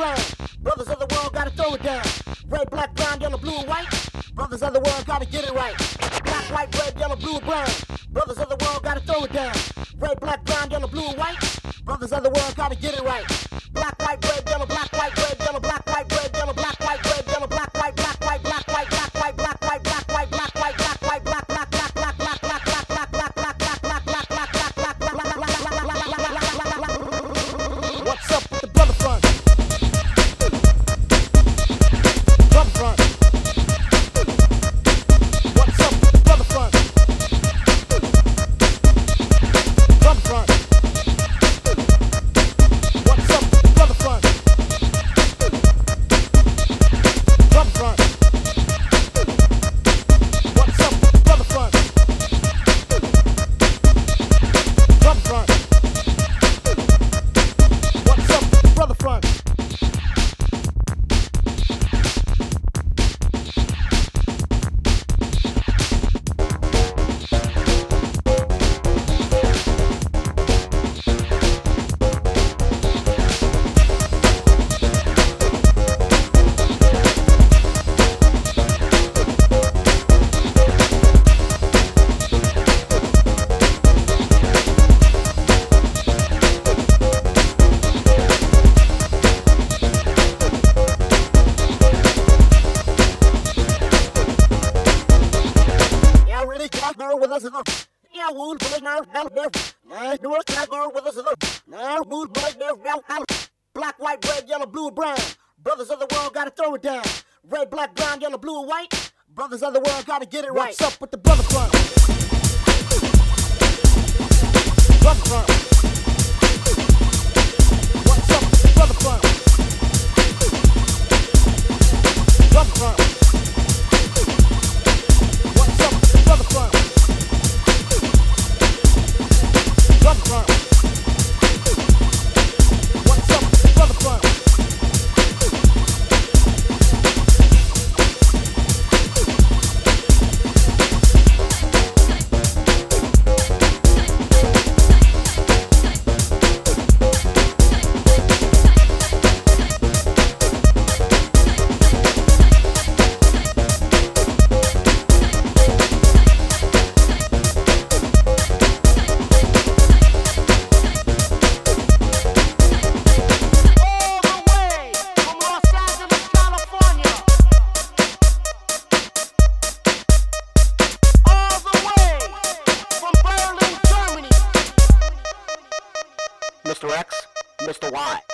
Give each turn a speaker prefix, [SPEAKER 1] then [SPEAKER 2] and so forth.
[SPEAKER 1] world. Brothers of the world gotta throw it down. Red, black, brown, yellow, blue, and white. Brothers of the world gotta get it right. Black, white, red, yellow, blue, and brown. Brothers of the world gotta throw it down. Red, black, brown, yellow, blue, and white. Brothers of the world gotta get it right. with us is now wool play now now now. Now door now door with us is now wool play now now now. Black white red yellow blue brown. Brothers of the world gotta throw it down. Red black brown yellow blue and white. Brothers of the world gotta get it right. what's up with the brother club
[SPEAKER 2] Mr. Watt.